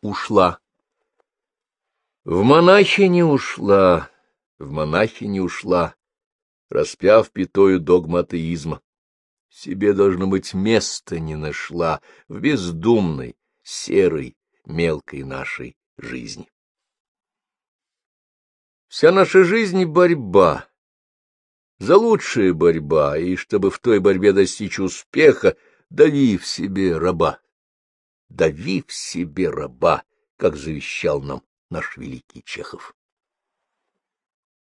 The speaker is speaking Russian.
ушла. В монахи не ушла, в монахи не ушла, распяв пятою догма атеизма. Себе, должно быть, места не нашла в бездумной, серой, мелкой нашей жизни. Вся наша жизнь — борьба, за лучшая борьба, и чтобы в той борьбе достичь успеха, дави в себе раба. Дави в себе раба, как завещал нам наш великий Чехов.